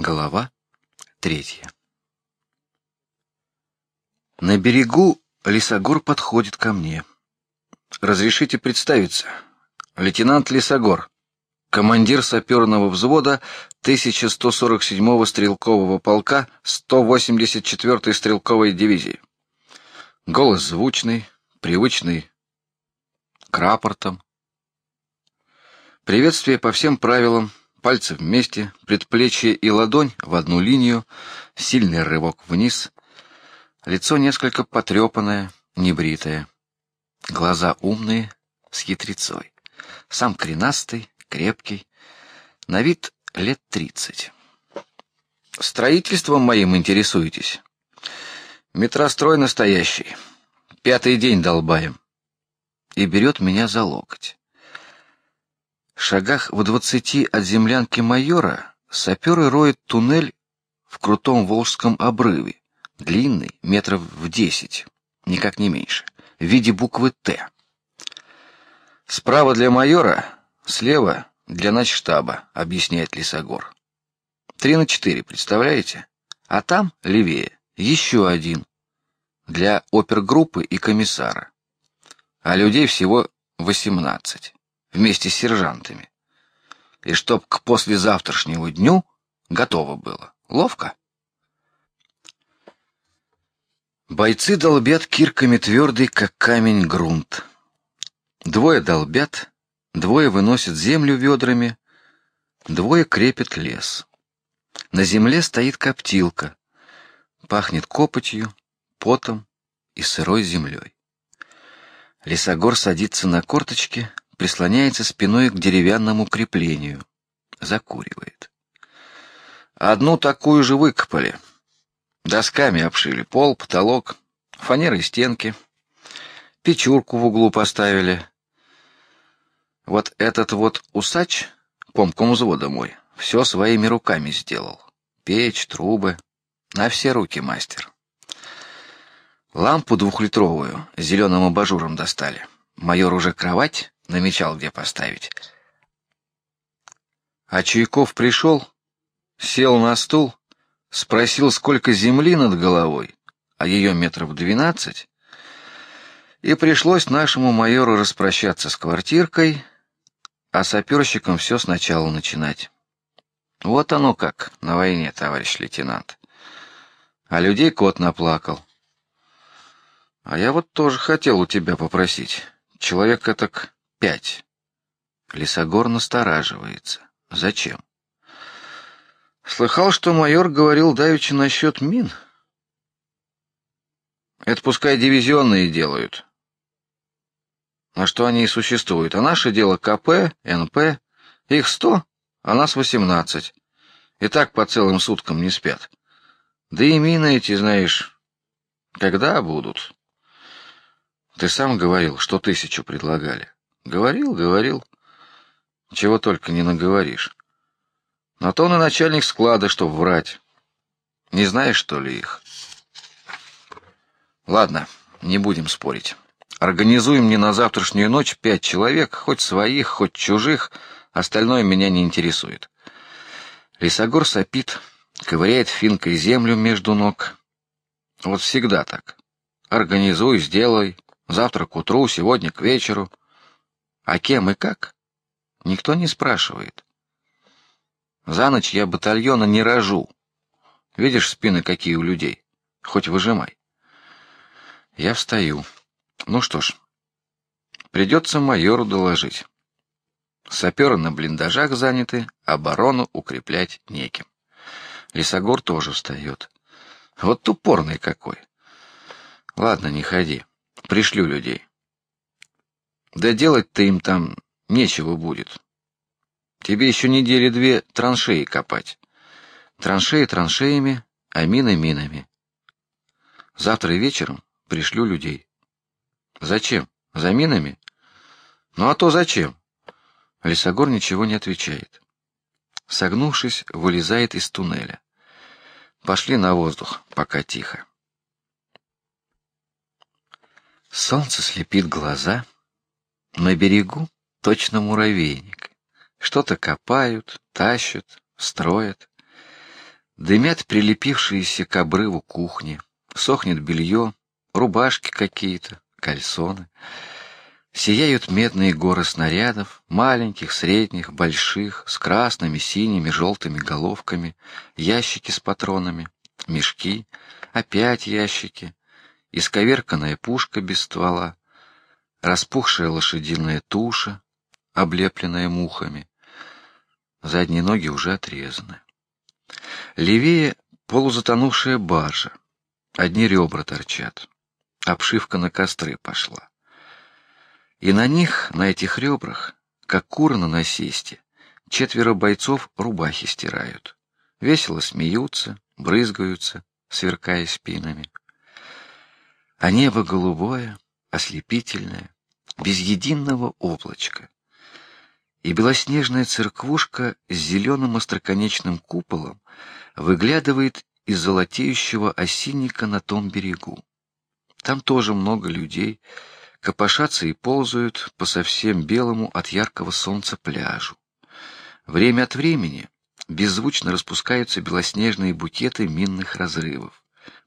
Глава третья. На берегу Лисогор подходит ко мне. Разрешите представиться, лейтенант Лисогор, командир саперного взвода 1147-го стрелкового полка 184-й стрелковой дивизии. Голос звучный, привычный к рапортам. Приветствие по всем правилам Пальцы вместе, предплечье и ладонь в одну линию, сильный рывок вниз. Лицо несколько потрепанное, небритое, глаза умные, с хитрецой. Сам кренастый, крепкий, на вид лет тридцать. Строительством моим интересуетесь? Метрострой настоящий. Пятый день долбаем. И берет меня за локоть шагах в двадцати от землянки майора саперы роют туннель в крутом волжском обрыве, длинный метров в десять, никак не меньше, в виде буквы Т. Справа для майора, слева для начштаба, объясняет Лисогор. Три на четыре, представляете? А там левее еще один для опергруппы и комиссара. А людей всего восемнадцать вместе с сержантами. И чтоб к послезавтрашнему дню готово было. Ловко. Бойцы долбят кирками твердый, как камень, грунт. Двое долбят, двое выносят землю ведрами, двое крепят лес. На земле стоит коптилка, пахнет копотью, потом и сырой землей. Лесогор садится на корточки, прислоняется спиной к деревянному креплению, закуривает. Одну такую же выкопали, досками обшили пол, потолок, фанерой стенки, печурку в углу поставили. Вот этот вот усач, помком взвода мой, все своими руками сделал. Печь, трубы, на все руки мастер. Лампу двухлитровую с зеленым абажуром достали. Майор уже кровать намечал, где поставить. А Чуйков пришел, сел на стул, спросил, сколько земли над головой, а ее метров двенадцать, и пришлось нашему майору распрощаться с квартиркой, а саперщикам все сначала начинать. Вот оно как на войне, товарищ лейтенант. А людей кот наплакал. А я вот тоже хотел у тебя попросить. Человек так Пять. Лисогор настораживается. Зачем? Слыхал, что майор говорил давеча насчет мин. Это пускай дивизионные делают. А что они и существуют? А наше дело КП, НП. Их сто, а нас восемнадцать. И так по целым суткам не спят. Да и мины эти, знаешь, когда будут? Ты сам говорил, что тысячу предлагали. Говорил, говорил. Чего только не наговоришь. На то он и начальник склада, чтоб врать. Не знаешь, что ли, их? Ладно, не будем спорить. Организуем мне на завтрашнюю ночь пять человек, хоть своих, хоть чужих, остальное меня не интересует. Лисогор сопит, ковыряет финкой землю между ног. Вот всегда так. Организуй, сделай. Завтра к утру, сегодня к вечеру. А кем и как? Никто не спрашивает. За ночь я батальона не рожу. Видишь спины какие у людей? Хоть выжимай. Я встаю. Ну что ж, придется майору доложить. Саперы на блиндажах заняты, оборону укреплять неким. Лисогор тоже встает. Вот тупорный какой. Ладно, не ходи. Пришлю людей. Да делать-то им там нечего будет. Тебе еще недели две траншеи копать. Траншеи траншеями, а мины минами. Завтра вечером пришлю людей. Зачем? За минами? Ну а то зачем? Лисогор ничего не отвечает. Согнувшись, вылезает из туннеля. Пошли на воздух, пока тихо. Солнце слепит глаза. На берегу точно муравейник. Что-то копают, тащат, строят. Дымят прилепившиеся к обрыву кухни, сохнет белье, рубашки какие-то, кальсоны. Сияют медные горы снарядов, маленьких, средних, больших, с красными, синими, желтыми головками, ящики с патронами, мешки, опять ящики, исковерканная пушка без ствола, распухшая лошадиная туша, облепленная мухами, задние ноги уже отрезаны. Левее полузатонувшая баржа, одни ребра торчат, обшивка на костры пошла. И на них, на этих ребрах, как куры на насесте, четверо бойцов рубахи стирают, весело смеются, брызгаются, сверкая спинами. А небо голубое, ослепительное, без единого облачка. И белоснежная церквушка с зеленым остроконечным куполом выглядывает из золотеющего осинника на том берегу. Там тоже много людей, копошатся и ползают по совсем белому от яркого солнца пляжу. Время от времени беззвучно распускаются белоснежные букеты минных разрывов.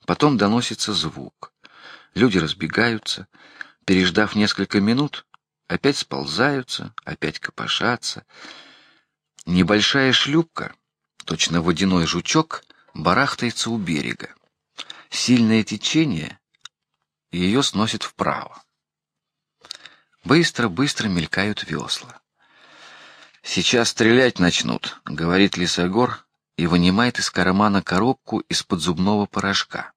Потом доносится звук. Люди разбегаются, переждав несколько минут, опять сползаются, опять копошатся. Небольшая шлюпка, точно водяной жучок, барахтается у берега. Сильное течение ее сносит вправо. Быстро, быстро мелькают весла. Сейчас стрелять начнут, говорит Лисогор и вынимает из кармана коробку из-под зубного порошка,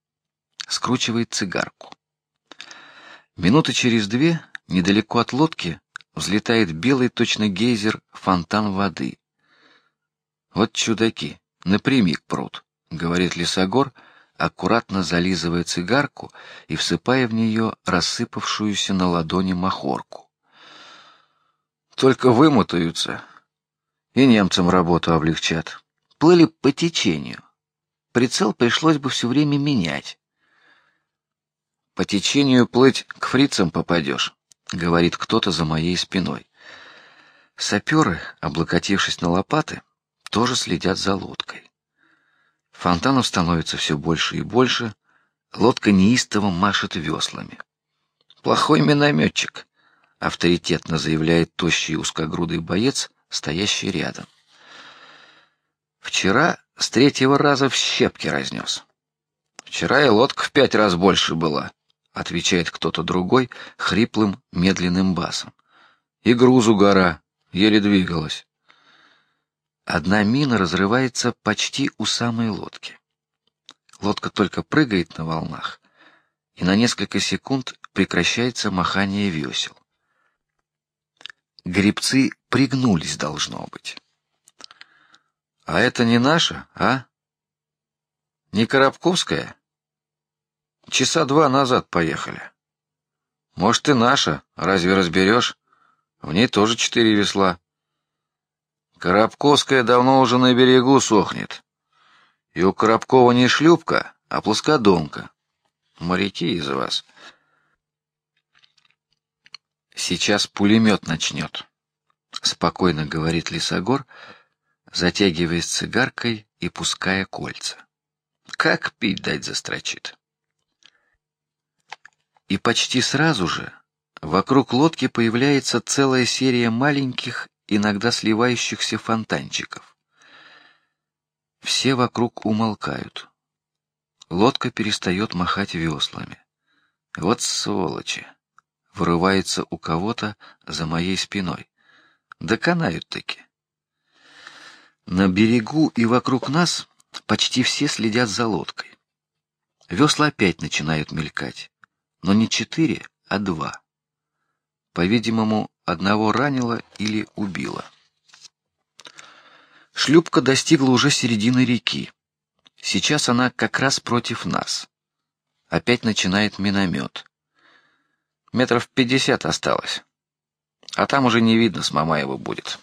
скручивает цигарку. Минуты через две недалеко от лодки взлетает белый точно гейзер фонтан воды. Вот чудаки, напрямик прут, говорит Лисогор, аккуратно зализывая цигарку и всыпая в нее рассыпавшуюся на ладони махорку. Только вымотаются, и немцам работу облегчат. Плыли по течению. Прицел пришлось бы все время менять. По течению плыть к фрицам попадешь, говорит кто-то за моей спиной. Саперы, облокотившись на лопаты, тоже следят за лодкой. Фонтанов становится все больше и больше. Лодка неистово машет веслами. Плохой минометчик, авторитетно заявляет тощий узкогрудый боец, стоящий рядом. Вчера с третьего раза в щепки разнес. Вчера и лодка в пять раз больше была, отвечает кто-то другой хриплым медленным басом. И грузу гора еле двигалась. Одна мина разрывается почти у самой лодки. Лодка только прыгает на волнах, и на несколько секунд прекращается махание весел. Гребцы пригнулись, должно быть. А это не наша, а? Не Коробковская? Часа два назад поехали. Может и наша, разве разберешь? В ней тоже четыре весла. Коробковская давно уже на берегу сохнет. И у Коробкова не шлюпка, а плоскодонка. Моряки из вас. Сейчас пулемет начнет. Спокойно говорит Лисогор, затягиваясь цигаркой и пуская кольца. Как пить дать застрочит. И почти сразу же вокруг лодки появляется целая серия маленьких иногда сливающихся фонтанчиков. Все вокруг умолкают. Лодка перестает махать веслами. Вот сволочи! Вырывается у кого-то за моей спиной. Доконают таки. На берегу и вокруг нас почти все следят за лодкой. Весла опять начинают мелькать, но не четыре, а два. По-видимому, одного ранило или убило. Шлюпка достигла уже середины реки. Сейчас она как раз против нас. Опять начинает миномет. Метров пятьдесят осталось, а там уже не видно, с Мамаева будет.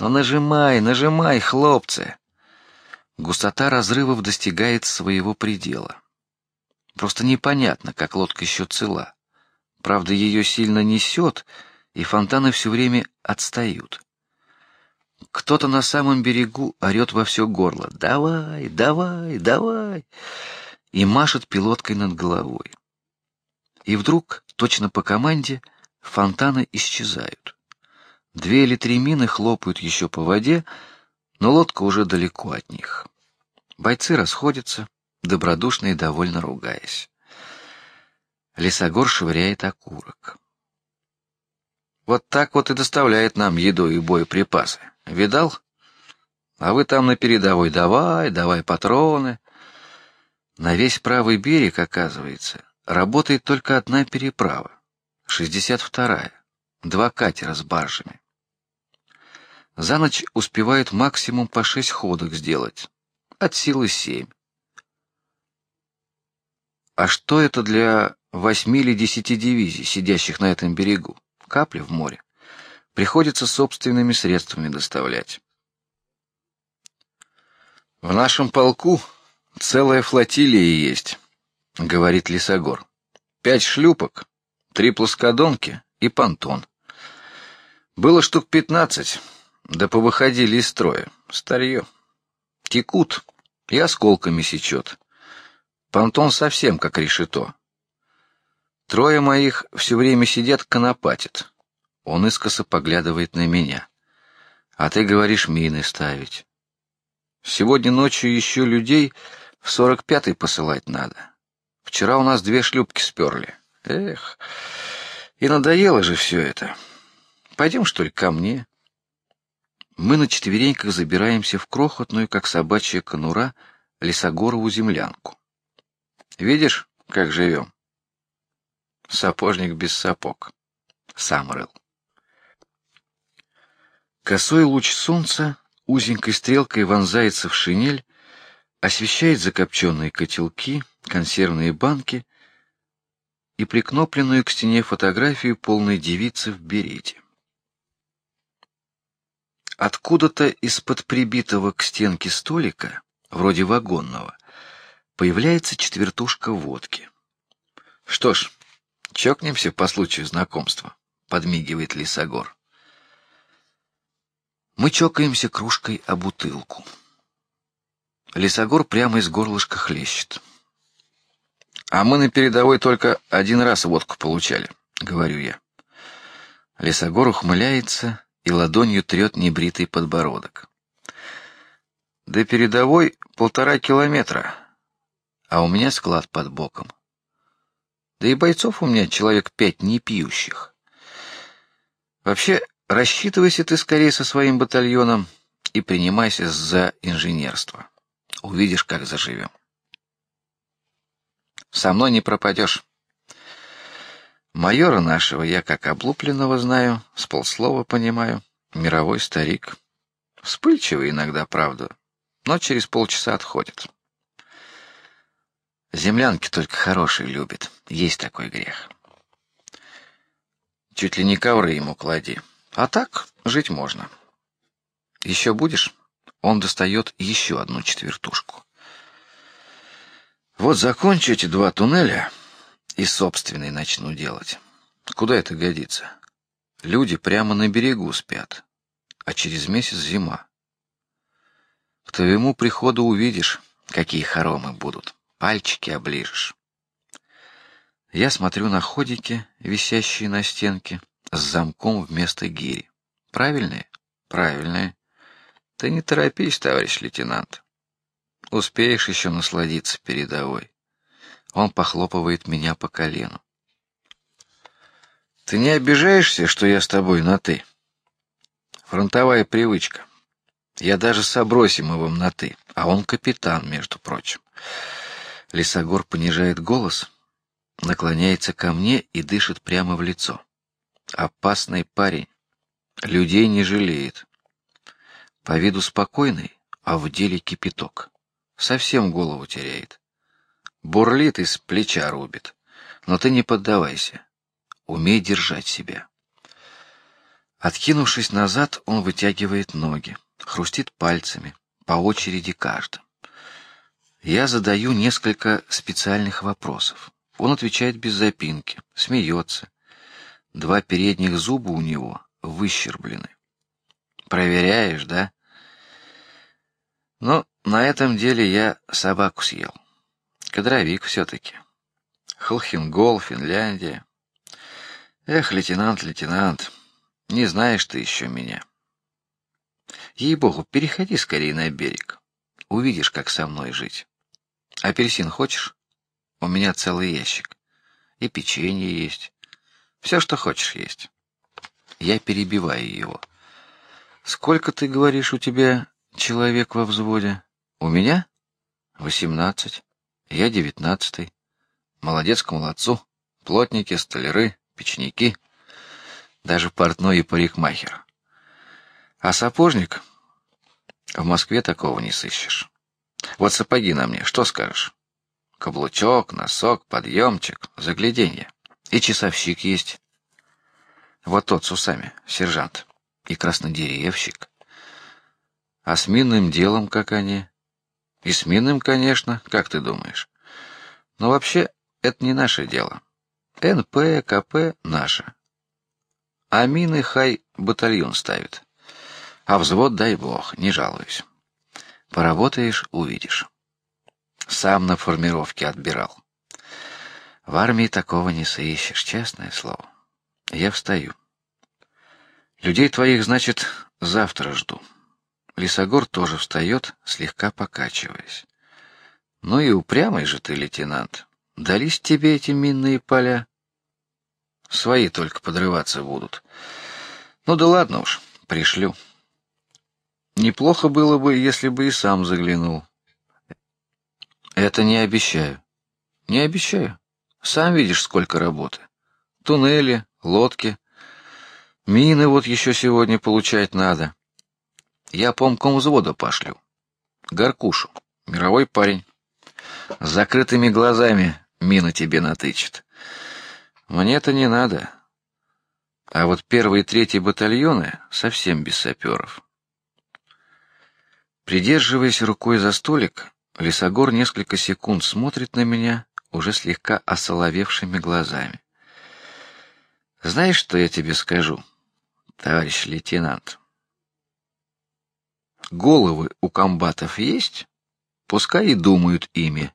Но нажимай, нажимай, хлопцы. Густота разрывов достигает своего предела. Просто непонятно, как лодка еще цела. Правда, ее сильно несет, и фонтаны все время отстают. Кто-то на самом берегу орет во все горло: "Давай, давай, давай!" и машет пилоткой над головой. И вдруг, точно по команде, фонтаны исчезают. Две или три мины хлопают еще по воде, но лодка уже далеко от них. Бойцы расходятся, добродушно и довольно ругаясь. Лесогор швыряет окурок. Вот так вот и доставляет нам еду и боеприпасы. Видал? А вы там на передовой давай, давай патроны. На весь правый берег, оказывается, работает только одна переправа, шестьдесят вторая, два катера с баржами. За ночь успевают максимум по шесть ходок сделать, от силы семь. А что это для восьми или десяти дивизий, сидящих на этом берегу? Капли в море. Приходится собственными средствами доставлять. В нашем полку целая флотилия есть, говорит Лисогор. Пять шлюпок, три плоскодонки и понтон. Было штук пятнадцать, да повыходили из строя. Старье. Текут и осколками сечет. Понтон совсем как решето. Трое моих все время сидят конопатят. Он искоса поглядывает на меня. А ты говоришь мины ставить. Сегодня ночью еще людей в сорок пятый посылать надо. Вчера у нас две шлюпки сперли. Эх, и надоело же все это. Пойдем что ли ко мне? Мы на четвереньках забираемся в крохотную, как собачья конура, лесогорову землянку. Видишь, как живем? Сапожник без сапог. Сам рыл. Косой луч солнца узенькой стрелкой вонзается в шинель, освещает закопченные котелки, консервные банки и прикнопленную к стене фотографию полной девицы в берете. Откуда-то из-под прибитого к стенке столика, вроде вагонного, появляется четвертушка водки. Что ж, чокнемся по случаю знакомства, подмигивает Лисогор. Мы чокаемся кружкой о бутылку. Лисогор прямо из горлышка хлещет. А мы на передовой только один раз водку получали, говорю я. Лисогор ухмыляется и ладонью трет небритый подбородок. До передовой полтора километра, а у меня склад под боком. Да и бойцов у меня человек пять не пьющих. Вообще Рассчитывайся ты скорее со своим батальоном и принимайся за инженерство. Увидишь, как заживем. Со мной не пропадешь. Майора нашего я как облупленного знаю, с полслова понимаю. Мировой старик, вспыльчивый иногда, правда, но через полчаса отходит. Землянки только хорошие любит, есть такой грех. Чуть ли не ковры ему клади. А так жить можно. Еще будешь? Он достает еще одну четвертушку. Вот закончу эти два туннеля и собственный начну делать. Куда это годится? Люди прямо на берегу спят, а через месяц зима. К твоему приходу увидишь, какие хоромы будут. Пальчики оближешь. Я смотрю на ходики, висящие на стенке, с замком вместо гири. Правильные? Правильные. Ты не торопись, товарищ лейтенант. Успеешь еще насладиться передовой. Он похлопывает меня по колену. Ты не обижаешься, что я с тобой на ты? Фронтовая привычка. Я даже с Абросимовым на ты, а он капитан, между прочим. Лисогор понижает голос, наклоняется ко мне и дышит прямо в лицо. Опасный парень, людей не жалеет. По виду спокойный, а в деле кипяток. Совсем голову теряет. Бурлит из плеча рубит. Но ты не поддавайся. Умей держать себя. Откинувшись назад, он вытягивает ноги, хрустит пальцами по очереди каждым. Я задаю несколько специальных вопросов. Он отвечает без запинки, смеется, Два передних зуба у него выщерблены. Проверяешь, да? Ну, на этом деле я собаку съел. Кадровик все-таки. Холхингол, Финляндия. Эх, лейтенант, лейтенант, не знаешь ты еще меня. Ей богу, переходи скорее на берег. Увидишь, как со мной жить. Апельсин хочешь? У меня целый ящик. И печенье есть. Все, что хочешь, есть. Я перебиваю его. Сколько ты говоришь у тебя человек во взводе? У меня восемнадцать. Я девятнадцатый. Молодец к молодцу. Плотники, столяры, печники, даже портной и парикмахер. А сапожник в Москве такого не сыщешь. Вот сапоги на мне, что скажешь? Каблучок, носок, подъемчик, загляденье. И часовщик есть. Вот тот с усами, сержант и краснодеревщик. А с минным делом как они? И с минным, конечно, как ты думаешь? Но вообще это не наше дело. НП, КП наше. А мины хай батальон ставит. А взвод, дай бог, не жалуюсь. Поработаешь, увидишь. Сам на формировке отбирал. В армии такого не сыщешь, честное слово. Я встаю. Людей твоих, значит, завтра жду. Лисогор тоже встает, слегка покачиваясь. Ну и упрямый же ты, лейтенант. Дались тебе эти минные поля? Свои только подрываться будут. Ну да ладно уж, пришлю. Неплохо было бы, если бы и сам заглянул. Это не обещаю. Не обещаю. Сам видишь, сколько работы. Туннели, лодки, мины вот еще сегодня получать надо. Я помком взвода пошлю. Гаркушу, мировой парень. С закрытыми глазами мина тебе натычет. Мне это не надо. А вот первый и третий батальоны совсем без саперов. Придерживаясь рукой за столик, Лисогор несколько секунд смотрит на меня уже слегка осоловевшими глазами. Знаешь, что я тебе скажу, товарищ лейтенант? Головы у комбатов есть, пускай и думают ими.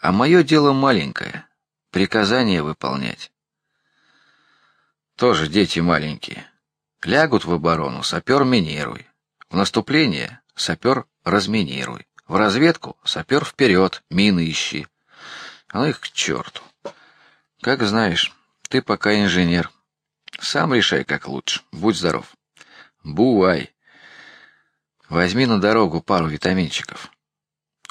А мое дело маленькое приказания выполнять. Тоже дети маленькие. Лягут в оборону, сапер минируй. В наступление сапер разминируй. В разведку сапер вперед, мины ищи. А ну их к черту. Как знаешь, ты пока инженер. Сам решай, как лучше. Будь здоров. Бувай. Возьми на дорогу пару витаминчиков.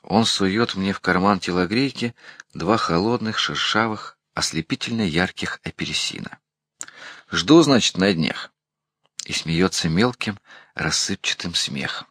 Он сует мне в карман телогрейки два холодных, шершавых, ослепительно ярких апельсина. Жду, значит, на днях. И смеется мелким, рассыпчатым смехом.